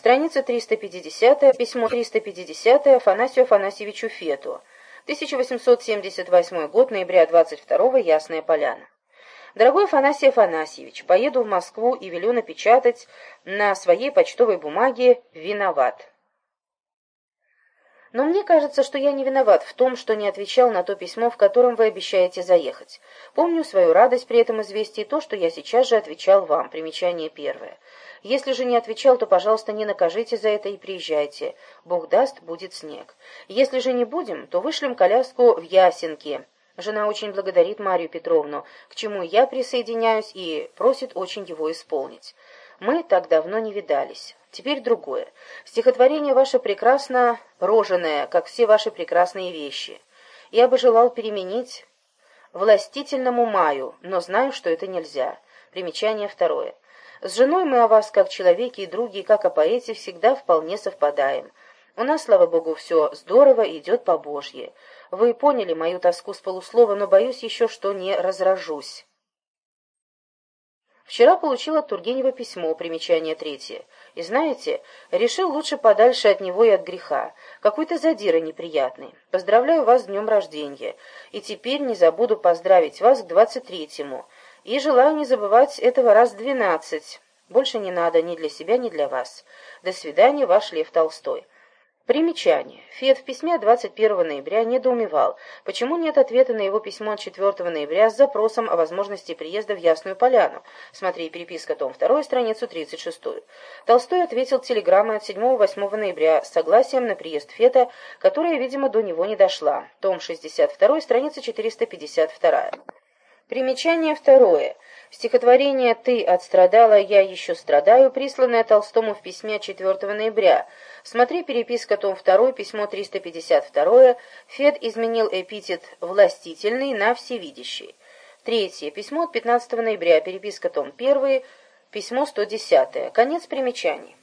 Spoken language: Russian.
Страница 350, письмо 350 Афанасию Афанасьевичу Фету. 1878 год, ноября 22 Ясная Поляна. Дорогой Афанасий Афанасьевич, поеду в Москву и велю напечатать на своей почтовой бумаге «Виноват». Но мне кажется, что я не виноват в том, что не отвечал на то письмо, в котором вы обещаете заехать. Помню свою радость при этом известии то, что я сейчас же отвечал вам. Примечание первое. Если же не отвечал, то, пожалуйста, не накажите за это и приезжайте. Бог даст, будет снег. Если же не будем, то вышлем коляску в Ясенки. Жена очень благодарит Марию Петровну, к чему я присоединяюсь и просит очень его исполнить. Мы так давно не видались. Теперь другое. Стихотворение ваше прекрасно роженое, как все ваши прекрасные вещи. Я бы желал переменить властительному маю, но знаю, что это нельзя. Примечание второе. С женой мы о вас, как человеке и друге, и как о поэте, всегда вполне совпадаем. У нас, слава богу, все здорово идет по Божье. Вы поняли мою тоску с полуслова, но боюсь еще, что не разражусь. Вчера получил от Тургенева письмо, примечание третье. И знаете, решил лучше подальше от него и от греха. Какой-то задира неприятный. Поздравляю вас с днем рождения. И теперь не забуду поздравить вас к двадцать третьему. И желаю не забывать этого раз двенадцать. Больше не надо ни для себя, ни для вас. До свидания, ваш Лев Толстой. Примечание. Фет в письме 21 ноября недоумевал, почему нет ответа на его письмо от 4 ноября с запросом о возможности приезда в Ясную Поляну. Смотри, переписка, том 2, страницу 36. Толстой ответил телеграммой от 7-8 ноября с согласием на приезд Фета, которая, видимо, до него не дошла. Том 62, страница 452. Примечание второе. Стихотворение «Ты отстрадала, я еще страдаю», присланное Толстому в письме 4 ноября. Смотри переписка, том 2, письмо 352. Фед изменил эпитет «властительный» на «всевидящий». Третье. Письмо от 15 ноября. Переписка, том 1, письмо 110. Конец примечаний.